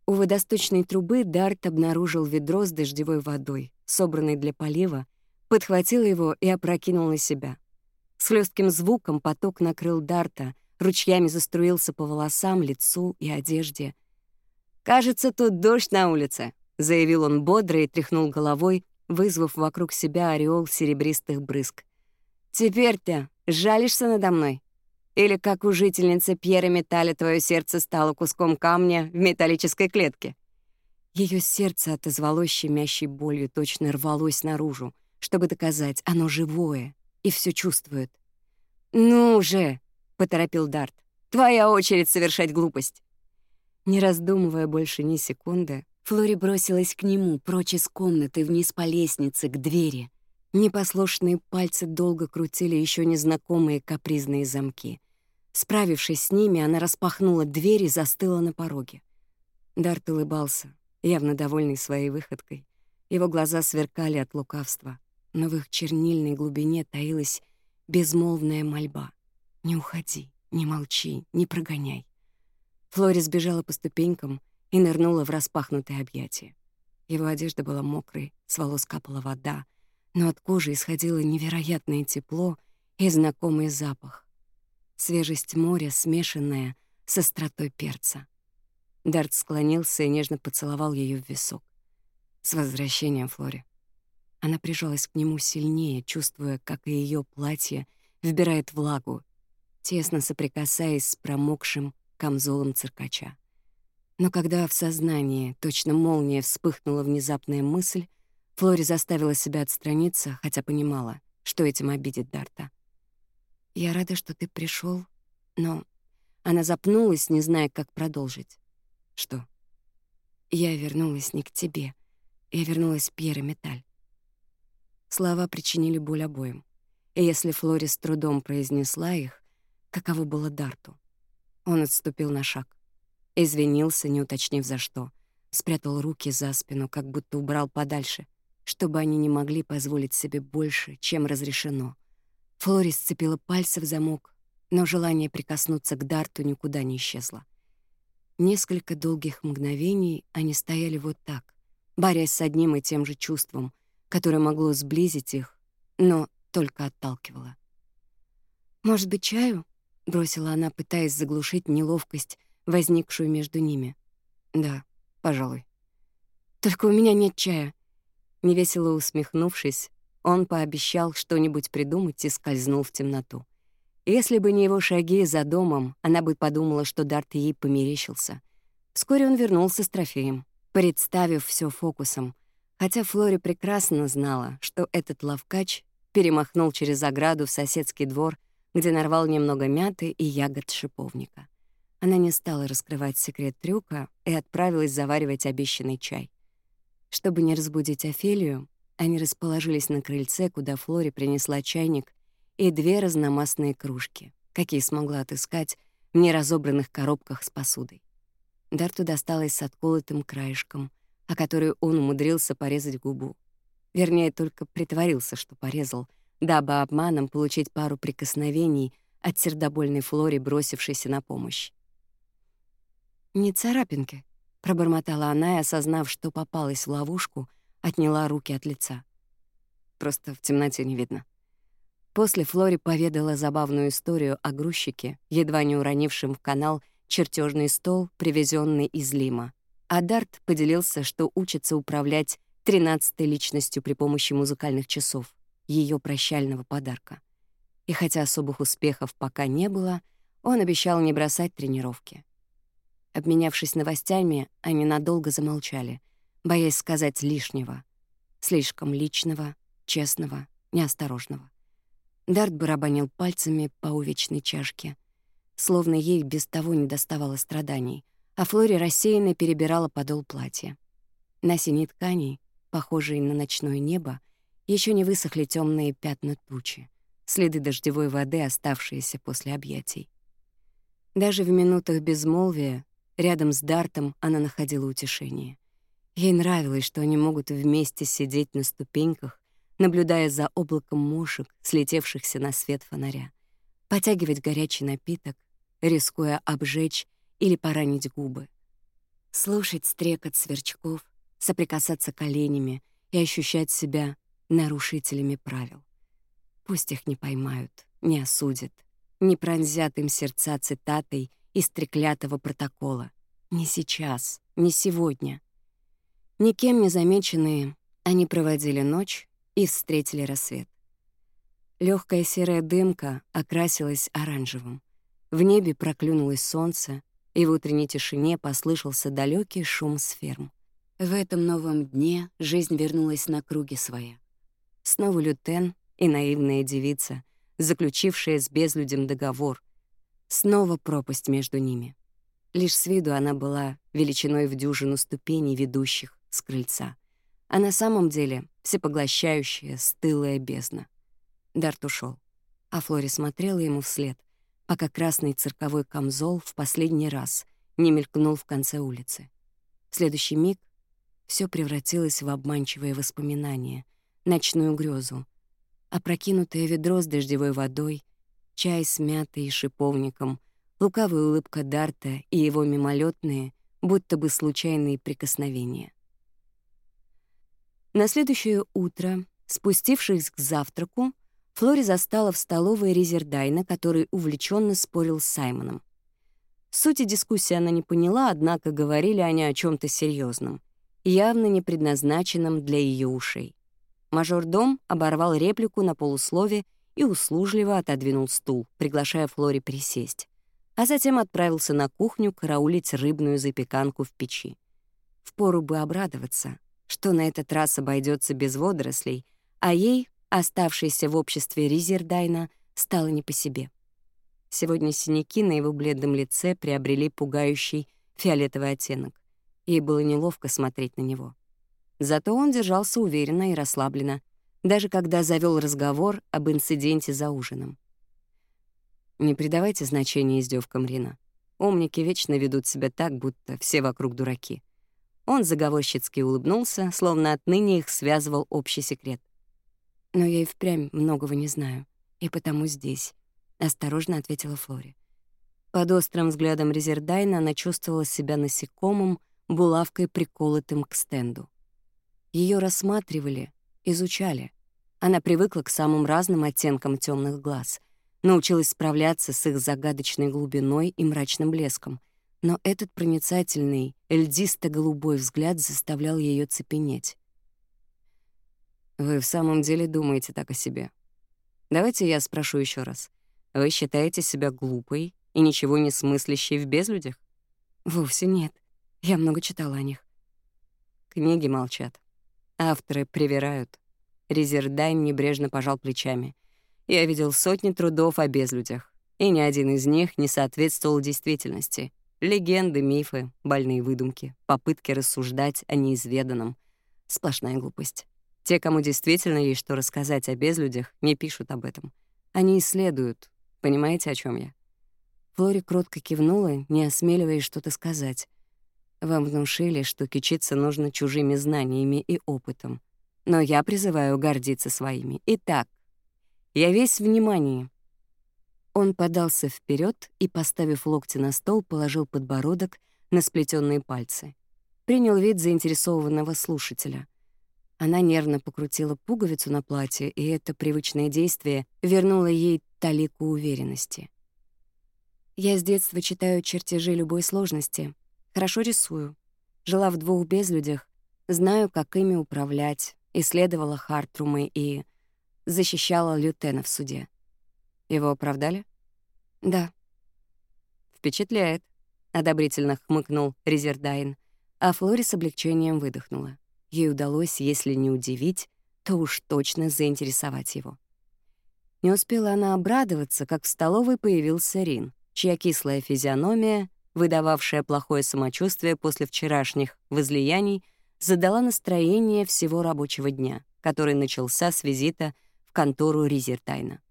У водосточной трубы Дарт обнаружил ведро с дождевой водой, собранной для полива, подхватил его и опрокинул на себя. С хлестким звуком поток накрыл Дарта, ручьями заструился по волосам, лицу и одежде. «Кажется, тут дождь на улице», — заявил он бодро и тряхнул головой, вызвав вокруг себя ореол серебристых брызг. «Теперь-то жалишься надо мной?» Или как у жительницы пьера металли твое сердце стало куском камня в металлической клетке. Ее сердце отозвалось щемящей болью, точно рвалось наружу, чтобы доказать, оно живое и все чувствует. «Ну же!» — поторопил Дарт. «Твоя очередь совершать глупость!» Не раздумывая больше ни секунды, Флори бросилась к нему, прочь из комнаты, вниз по лестнице, к двери. Непослушные пальцы долго крутили еще незнакомые капризные замки. Справившись с ними, она распахнула дверь и застыла на пороге. Дарт улыбался, явно довольный своей выходкой. Его глаза сверкали от лукавства, но в их чернильной глубине таилась безмолвная мольба. «Не уходи, не молчи, не прогоняй». Флорис бежала по ступенькам и нырнула в распахнутое объятие. Его одежда была мокрой, с волос капала вода, но от кожи исходило невероятное тепло и знакомый запах свежесть моря, смешанная с остротой перца. Дарт склонился и нежно поцеловал ее в висок. «С возвращением, Флори!» Она прижалась к нему сильнее, чувствуя, как и ее платье вбирает влагу, тесно соприкасаясь с промокшим камзолом циркача. Но когда в сознании точно молния вспыхнула внезапная мысль, Флори заставила себя отстраниться, хотя понимала, что этим обидит Дарта. Я рада, что ты пришел, но... Она запнулась, не зная, как продолжить. Что? Я вернулась не к тебе. Я вернулась Пьера Металь. Слова причинили боль обоим. И если Флори с трудом произнесла их, каково было Дарту? Он отступил на шаг. Извинился, не уточнив за что. Спрятал руки за спину, как будто убрал подальше, чтобы они не могли позволить себе больше, чем разрешено. Флори сцепила пальцы в замок, но желание прикоснуться к Дарту никуда не исчезло. Несколько долгих мгновений они стояли вот так, борясь с одним и тем же чувством, которое могло сблизить их, но только отталкивало. «Может быть, чаю?» — бросила она, пытаясь заглушить неловкость, возникшую между ними. «Да, пожалуй». «Только у меня нет чая», — невесело усмехнувшись, он пообещал что-нибудь придумать и скользнул в темноту. Если бы не его шаги за домом, она бы подумала, что Дарт ей померещился. Вскоре он вернулся с трофеем, представив все фокусом, хотя Флори прекрасно знала, что этот лавкач перемахнул через ограду в соседский двор, где нарвал немного мяты и ягод шиповника. Она не стала раскрывать секрет трюка и отправилась заваривать обещанный чай. Чтобы не разбудить Офелию, они расположились на крыльце, куда Флори принесла чайник и две разномастные кружки, какие смогла отыскать в неразобранных коробках с посудой. Дарту досталась с отколотым краешком, о который он умудрился порезать губу. Вернее, только притворился, что порезал, дабы обманом получить пару прикосновений от сердобольной Флори, бросившейся на помощь. «Не царапинки», — пробормотала она и, осознав, что попалась в ловушку — отняла руки от лица. Просто в темноте не видно. После Флори поведала забавную историю о грузчике, едва не уронившем в канал чертежный стол, привезенный из Лима. А Дарт поделился, что учится управлять тринадцатой личностью при помощи музыкальных часов, ее прощального подарка. И хотя особых успехов пока не было, он обещал не бросать тренировки. Обменявшись новостями, они надолго замолчали, боясь сказать лишнего, слишком личного, честного, неосторожного. Дарт барабанил пальцами по увечной чашке, словно ей без того не доставало страданий, а Флори рассеянно перебирала подол платья. На синей ткани, похожей на ночное небо, еще не высохли темные пятна тучи, следы дождевой воды, оставшиеся после объятий. Даже в минутах безмолвия рядом с Дартом она находила утешение — Ей нравилось, что они могут вместе сидеть на ступеньках, наблюдая за облаком мушек, слетевшихся на свет фонаря, потягивать горячий напиток, рискуя обжечь или поранить губы, слушать стрекот сверчков, соприкасаться коленями и ощущать себя нарушителями правил. Пусть их не поймают, не осудят, не пронзят им сердца цитатой из треклятого протокола. Не сейчас, не сегодня — Никем не замеченные, они проводили ночь и встретили рассвет. Легкая серая дымка окрасилась оранжевым. В небе проклюнулось солнце, и в утренней тишине послышался далекий шум с ферм. В этом новом дне жизнь вернулась на круги своя. Снова лютен и наивная девица, заключившая с безлюдем договор. Снова пропасть между ними. Лишь с виду она была величиной в дюжину ступеней ведущих с крыльца. А на самом деле всепоглощающая, стылая бездна. Дарт ушел, а Флори смотрела ему вслед, пока красный цирковой камзол в последний раз не мелькнул в конце улицы. В следующий миг все превратилось в обманчивые воспоминания, ночную грезу, опрокинутое ведро с дождевой водой, чай с мятой и шиповником, лукавая улыбка Дарта и его мимолетные, будто бы случайные прикосновения. На следующее утро, спустившись к завтраку, Флори застала в столовой Резердайна, который увлеченно спорил с Саймоном. Сути дискуссии она не поняла, однако говорили они о чем то серьезном, явно не предназначенном для ее ушей. Мажордом оборвал реплику на полуслове и услужливо отодвинул стул, приглашая Флори присесть, а затем отправился на кухню караулить рыбную запеканку в печи. Впору бы обрадоваться — что на этот раз обойдется без водорослей, а ей, оставшейся в обществе Ризердайна, стало не по себе. Сегодня синяки на его бледном лице приобрели пугающий фиолетовый оттенок. Ей было неловко смотреть на него. Зато он держался уверенно и расслабленно, даже когда завел разговор об инциденте за ужином. Не придавайте значения издевкам Рина. Умники вечно ведут себя так, будто все вокруг дураки. Он заговорщицки улыбнулся, словно отныне их связывал общий секрет. «Но я и впрямь многого не знаю, и потому здесь», — осторожно ответила Флори. Под острым взглядом Резердайна она чувствовала себя насекомым, булавкой приколотым к стенду. Ее рассматривали, изучали. Она привыкла к самым разным оттенкам темных глаз, научилась справляться с их загадочной глубиной и мрачным блеском — но этот проницательный, льдисто-голубой взгляд заставлял ее цепенеть. «Вы в самом деле думаете так о себе? Давайте я спрошу еще раз. Вы считаете себя глупой и ничего не смыслящей в безлюдях?» «Вовсе нет. Я много читала о них». Книги молчат. Авторы привирают. Резердайн небрежно пожал плечами. «Я видел сотни трудов о безлюдях, и ни один из них не соответствовал действительности». Легенды, мифы, больные выдумки, попытки рассуждать о неизведанном. Сплошная глупость. Те, кому действительно есть что рассказать о безлюдях, не пишут об этом. Они исследуют. Понимаете, о чем я? Флори кротко кивнула, не осмеливаясь что-то сказать. Вам внушили, что кичиться нужно чужими знаниями и опытом. Но я призываю гордиться своими. Итак, я весь внимание. Он подался вперед и, поставив локти на стол, положил подбородок на сплетенные пальцы. Принял вид заинтересованного слушателя. Она нервно покрутила пуговицу на платье, и это привычное действие вернуло ей талику уверенности. «Я с детства читаю чертежи любой сложности. Хорошо рисую. Жила в двух безлюдях. Знаю, как ими управлять. Исследовала хартрумы и защищала лютена в суде. Его оправдали? Да. Впечатляет. Одобрительно хмыкнул Резердайн, а Флори с облегчением выдохнула. Ей удалось, если не удивить, то уж точно заинтересовать его. Не успела она обрадоваться, как в столовой появился Рин, чья кислая физиономия, выдававшая плохое самочувствие после вчерашних возлияний, задала настроение всего рабочего дня, который начался с визита в контору Ризертайна.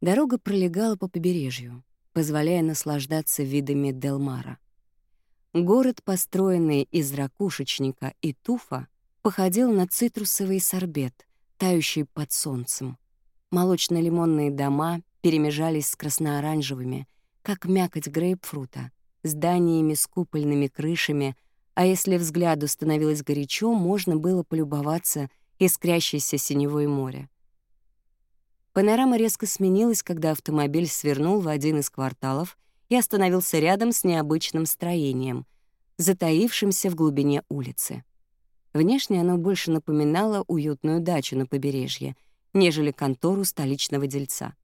Дорога пролегала по побережью, позволяя наслаждаться видами Делмара. Город, построенный из ракушечника и туфа, походил на цитрусовый сорбет, тающий под солнцем. Молочно-лимонные дома перемежались с красно-оранжевыми, как мякоть грейпфрута, зданиями с купольными крышами, а если взгляду становилось горячо, можно было полюбоваться искрящейся синевой море. Панорама резко сменилась, когда автомобиль свернул в один из кварталов и остановился рядом с необычным строением, затаившимся в глубине улицы. Внешне оно больше напоминало уютную дачу на побережье, нежели контору столичного дельца.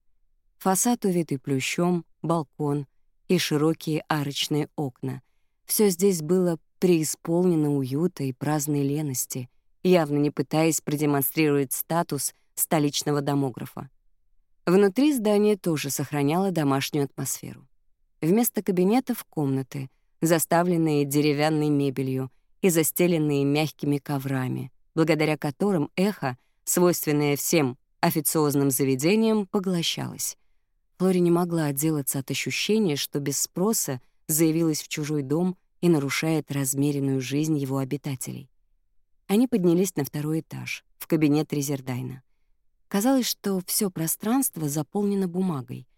Фасад увитый плющом, балкон и широкие арочные окна. Все здесь было преисполнено уюта и праздной лености, явно не пытаясь продемонстрировать статус столичного домографа. Внутри здание тоже сохраняло домашнюю атмосферу. Вместо кабинетов — комнаты, заставленные деревянной мебелью и застеленные мягкими коврами, благодаря которым эхо, свойственное всем официозным заведениям, поглощалось. Флори не могла отделаться от ощущения, что без спроса заявилась в чужой дом и нарушает размеренную жизнь его обитателей. Они поднялись на второй этаж, в кабинет Резердайна. Казалось, что все пространство заполнено бумагой,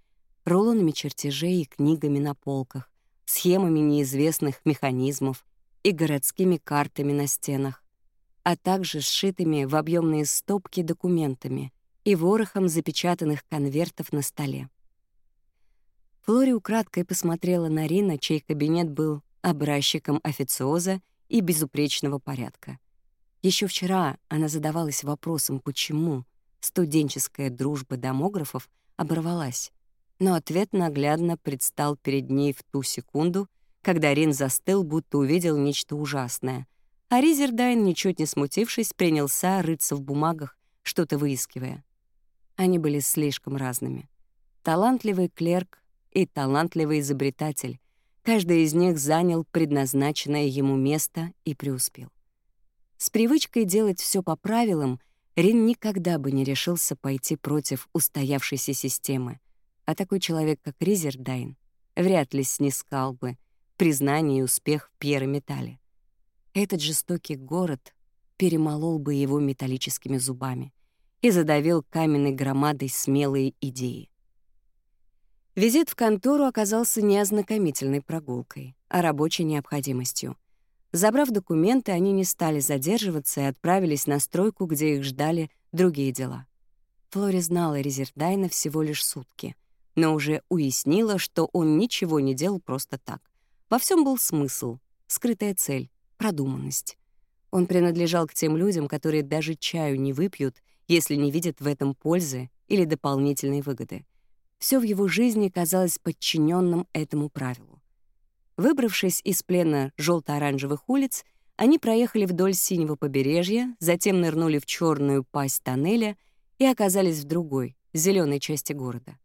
рулонами чертежей и книгами на полках, схемами неизвестных механизмов и городскими картами на стенах, а также сшитыми в объемные стопки документами и ворохом запечатанных конвертов на столе. Флори украдкой посмотрела на Рина, чей кабинет был образчиком официоза и безупречного порядка. Еще вчера она задавалась вопросом «почему?», студенческая дружба домографов оборвалась. Но ответ наглядно предстал перед ней в ту секунду, когда Рин застыл, будто увидел нечто ужасное. А Ризердайн, ничуть не смутившись, принялся рыться в бумагах, что-то выискивая. Они были слишком разными. Талантливый клерк и талантливый изобретатель. Каждый из них занял предназначенное ему место и преуспел. С привычкой делать все по правилам — Рин никогда бы не решился пойти против устоявшейся системы, а такой человек, как Ризердайн, вряд ли снискал бы признание и успех в Пьерометале. Этот жестокий город перемолол бы его металлическими зубами и задавил каменной громадой смелые идеи. Визит в контору оказался не ознакомительной прогулкой, а рабочей необходимостью. Забрав документы, они не стали задерживаться и отправились на стройку, где их ждали другие дела. Флори знала Резердайна всего лишь сутки, но уже уяснила, что он ничего не делал просто так. Во всем был смысл, скрытая цель, продуманность. Он принадлежал к тем людям, которые даже чаю не выпьют, если не видят в этом пользы или дополнительной выгоды. Все в его жизни казалось подчиненным этому правилу. Выбравшись из плена желто-оранжевых улиц, они проехали вдоль синего побережья, затем нырнули в черную пасть тоннеля и оказались в другой, зеленой части города.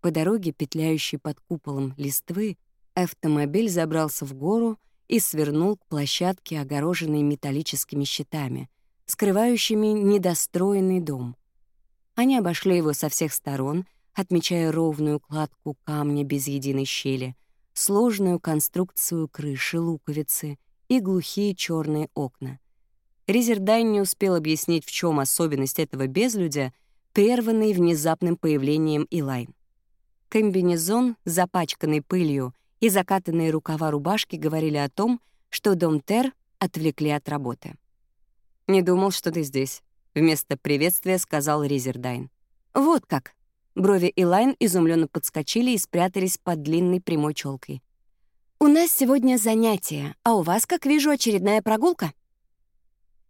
По дороге, петляющей под куполом листвы, автомобиль забрался в гору и свернул к площадке, огороженной металлическими щитами, скрывающими недостроенный дом. Они обошли его со всех сторон, отмечая ровную кладку камня без единой щели — сложную конструкцию крыши луковицы и глухие черные окна. Резердайн не успел объяснить, в чем особенность этого безлюдя, прерванный внезапным появлением Илайн. Комбинезон, запачканный пылью, и закатанные рукава рубашки говорили о том, что дом Тер отвлекли от работы. «Не думал, что ты здесь», — вместо приветствия сказал Резердайн. «Вот как», Брови Илайн изумленно подскочили и спрятались под длинной прямой челкой. «У нас сегодня занятие, а у вас, как вижу, очередная прогулка?»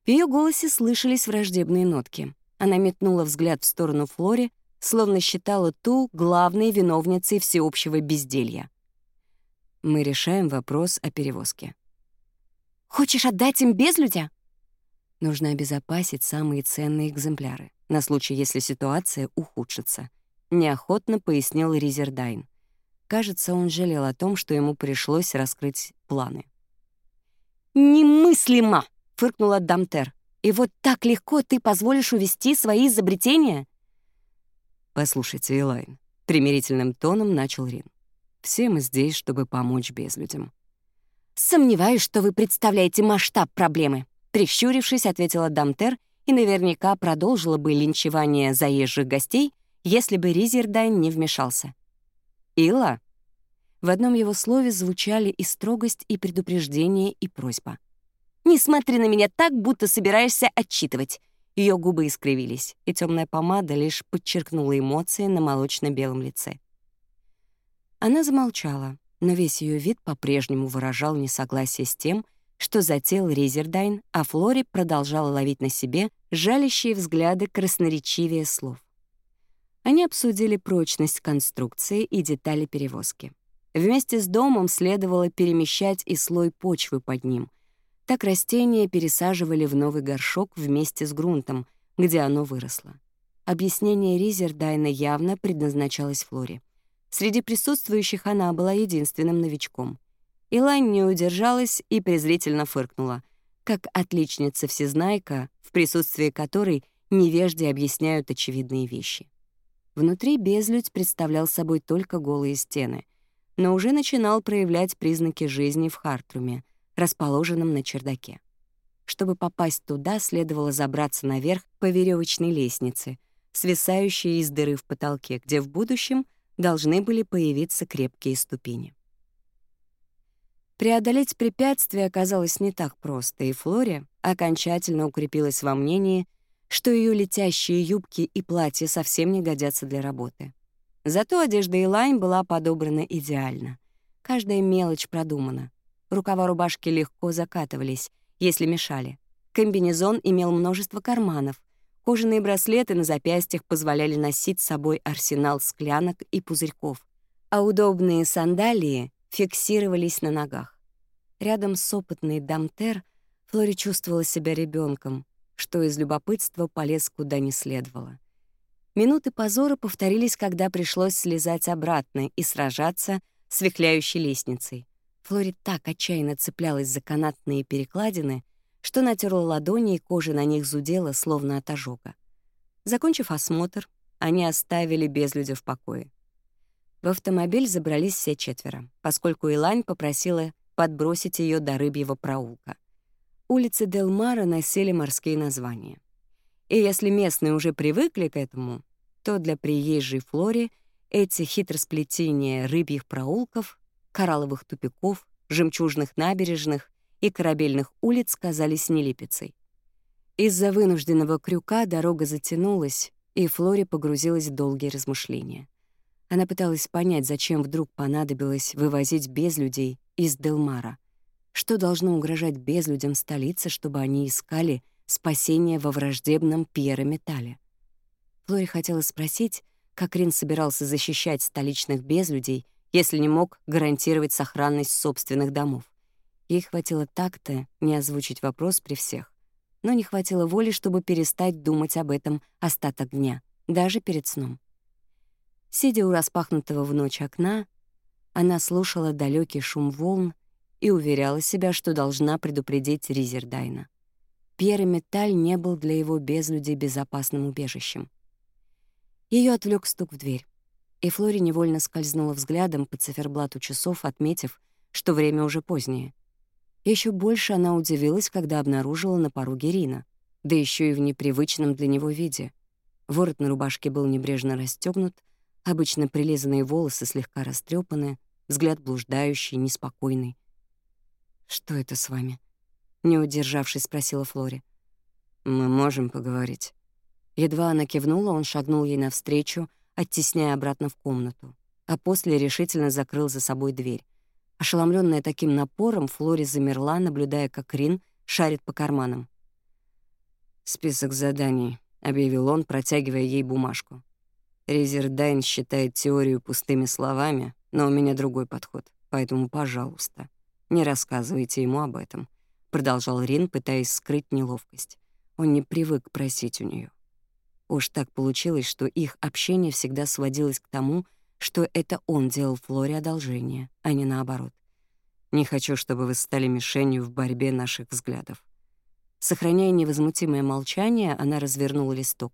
В ее голосе слышались враждебные нотки. Она метнула взгляд в сторону Флори, словно считала ту главной виновницей всеобщего безделья. Мы решаем вопрос о перевозке. «Хочешь отдать им безлюдя?» Нужно обезопасить самые ценные экземпляры, на случай, если ситуация ухудшится. — неохотно пояснил Ризердайн. Кажется, он жалел о том, что ему пришлось раскрыть планы. «Немыслимо!» — фыркнула Дамтер. «И вот так легко ты позволишь увести свои изобретения?» «Послушайте, Элайн», — примирительным тоном начал Рин. «Все мы здесь, чтобы помочь безлюдям». «Сомневаюсь, что вы представляете масштаб проблемы», — прищурившись, ответила Дамтер и наверняка продолжила бы линчевание заезжих гостей, если бы Ризердайн не вмешался. «Илла?» В одном его слове звучали и строгость, и предупреждение, и просьба. «Не смотри на меня так, будто собираешься отчитывать!» Ее губы искривились, и темная помада лишь подчеркнула эмоции на молочно-белом лице. Она замолчала, но весь ее вид по-прежнему выражал несогласие с тем, что затеял Ризердайн, а Флори продолжала ловить на себе жалящие взгляды красноречивее слов. Они обсудили прочность конструкции и детали перевозки. Вместе с домом следовало перемещать и слой почвы под ним. Так растение пересаживали в новый горшок вместе с грунтом, где оно выросло. Объяснение Ризердайна явно предназначалось Флоре. Среди присутствующих она была единственным новичком. Илайн не удержалась и презрительно фыркнула, как отличница-всезнайка, в присутствии которой невежде объясняют очевидные вещи. Внутри безлюдь представлял собой только голые стены, но уже начинал проявлять признаки жизни в Хартруме, расположенном на чердаке. Чтобы попасть туда, следовало забраться наверх по веревочной лестнице, свисающей из дыры в потолке, где в будущем должны были появиться крепкие ступени. Преодолеть препятствие оказалось не так просто, и Флоре окончательно укрепилась во мнении — что ее летящие юбки и платья совсем не годятся для работы. Зато одежда Элайн была подобрана идеально. Каждая мелочь продумана. Рукава рубашки легко закатывались, если мешали. Комбинезон имел множество карманов. Кожаные браслеты на запястьях позволяли носить с собой арсенал склянок и пузырьков. А удобные сандалии фиксировались на ногах. Рядом с опытной Дамтер Флори чувствовала себя ребенком, что из любопытства полез куда не следовало. Минуты позора повторились, когда пришлось слезать обратно и сражаться с вихляющей лестницей. Флори так отчаянно цеплялась за канатные перекладины, что натерла ладони и кожа на них зудела, словно от ожога. Закончив осмотр, они оставили безлюдя в покое. В автомобиль забрались все четверо, поскольку Илань попросила подбросить ее до рыбьего проулка — улицы Делмара носили морские названия. И если местные уже привыкли к этому, то для приезжей Флори эти хитросплетения рыбьих проулков, коралловых тупиков, жемчужных набережных и корабельных улиц казались нелепицей. Из-за вынужденного крюка дорога затянулась, и Флори погрузилась в долгие размышления. Она пыталась понять, зачем вдруг понадобилось вывозить без людей из Делмара — что должно угрожать безлюдям столицы, чтобы они искали спасение во враждебном Пьера Металле. Флори хотела спросить, как Рин собирался защищать столичных безлюдей, если не мог гарантировать сохранность собственных домов. Ей хватило такта не озвучить вопрос при всех, но не хватило воли, чтобы перестать думать об этом остаток дня, даже перед сном. Сидя у распахнутого в ночь окна, она слушала далекий шум волн и уверяла себя, что должна предупредить Ризердайна. Пьер и Металь не был для его безлюдей безопасным убежищем. Ее отвлек стук в дверь, и Флори невольно скользнула взглядом по циферблату часов, отметив, что время уже позднее. Еще больше она удивилась, когда обнаружила на пороге Рина, да еще и в непривычном для него виде. Ворот на рубашке был небрежно расстегнут, обычно прилизанные волосы слегка растрепаны, взгляд блуждающий, неспокойный — «Что это с вами?» — не удержавшись, спросила Флори. «Мы можем поговорить». Едва она кивнула, он шагнул ей навстречу, оттесняя обратно в комнату, а после решительно закрыл за собой дверь. Ошеломленная таким напором, Флори замерла, наблюдая, как Рин шарит по карманам. «Список заданий», — объявил он, протягивая ей бумажку. «Резердайн считает теорию пустыми словами, но у меня другой подход, поэтому, пожалуйста». «Не рассказывайте ему об этом», — продолжал Рин, пытаясь скрыть неловкость. Он не привык просить у нее. Уж так получилось, что их общение всегда сводилось к тому, что это он делал Флоре одолжение, а не наоборот. «Не хочу, чтобы вы стали мишенью в борьбе наших взглядов». Сохраняя невозмутимое молчание, она развернула листок.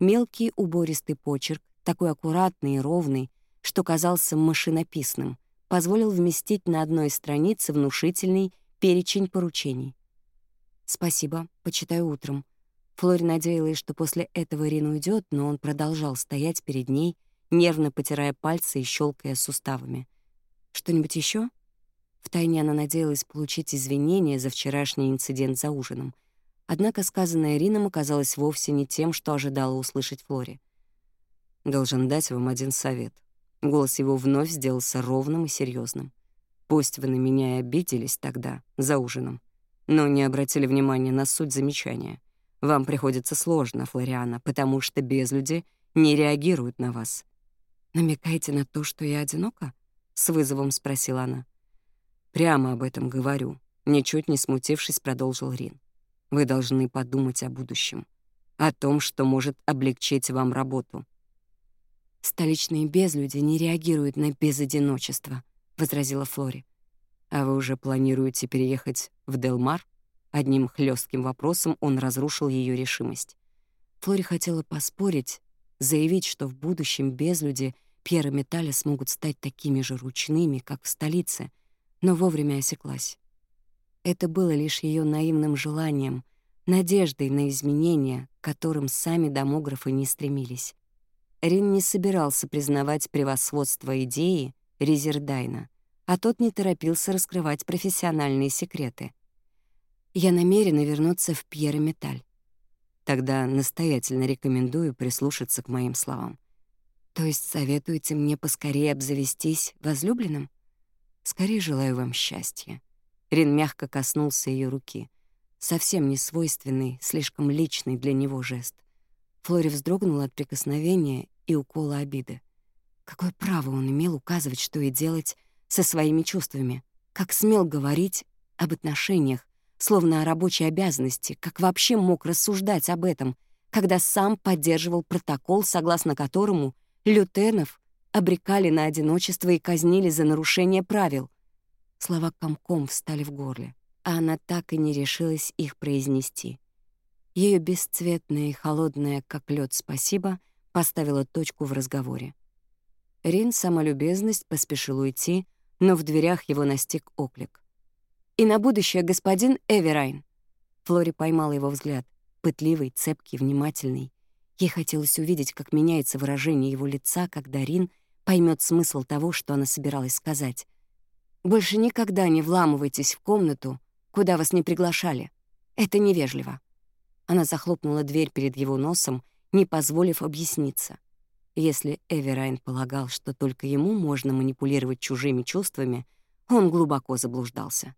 Мелкий убористый почерк, такой аккуратный и ровный, что казался машинописным — позволил вместить на одной странице внушительный перечень поручений. «Спасибо, почитаю утром». Флори надеялась, что после этого Ирина уйдет, но он продолжал стоять перед ней, нервно потирая пальцы и щелкая суставами. «Что-нибудь еще? Втайне она надеялась получить извинения за вчерашний инцидент за ужином. Однако сказанное Ирином оказалось вовсе не тем, что ожидала услышать Флори. «Должен дать вам один совет», Голос его вновь сделался ровным и серьезным. Пусть вы на меня и обиделись тогда, за ужином, но не обратили внимания на суть замечания. Вам приходится сложно, Флориана, потому что безлюди не реагируют на вас. «Намекаете на то, что я одинока?» — с вызовом спросила она. «Прямо об этом говорю», — ничуть не смутившись, продолжил Рин. «Вы должны подумать о будущем, о том, что может облегчить вам работу, «Столичные безлюди не реагируют на безодиночество», — возразила Флори. «А вы уже планируете переехать в Делмар?» Одним хлестким вопросом он разрушил ее решимость. Флори хотела поспорить, заявить, что в будущем безлюди Пьера Металли смогут стать такими же ручными, как в столице, но вовремя осеклась. Это было лишь ее наивным желанием, надеждой на изменения, к которым сами домографы не стремились. Рин не собирался признавать превосходство идеи Резердайна, а тот не торопился раскрывать профессиональные секреты. «Я намерена вернуться в Пьер Металь. Тогда настоятельно рекомендую прислушаться к моим словам. То есть советуете мне поскорее обзавестись возлюбленным? Скорее желаю вам счастья». Рин мягко коснулся ее руки. Совсем не свойственный, слишком личный для него жест. Флори вздрогнула от прикосновения и укола обиды. Какое право он имел указывать, что и делать со своими чувствами? Как смел говорить об отношениях, словно о рабочей обязанности, как вообще мог рассуждать об этом, когда сам поддерживал протокол, согласно которому лютенов обрекали на одиночество и казнили за нарушение правил. Слова комком встали в горле, а она так и не решилась их произнести. Ее бесцветное и холодное, как лед, спасибо поставило точку в разговоре. Рин самолюбезность поспешил уйти, но в дверях его настиг оклик. «И на будущее, господин Эверайн!» Флори поймала его взгляд, пытливый, цепкий, внимательный. Ей хотелось увидеть, как меняется выражение его лица, когда Рин поймет смысл того, что она собиралась сказать. «Больше никогда не вламывайтесь в комнату, куда вас не приглашали. Это невежливо». Она захлопнула дверь перед его носом, не позволив объясниться. Если Эверайн полагал, что только ему можно манипулировать чужими чувствами, он глубоко заблуждался.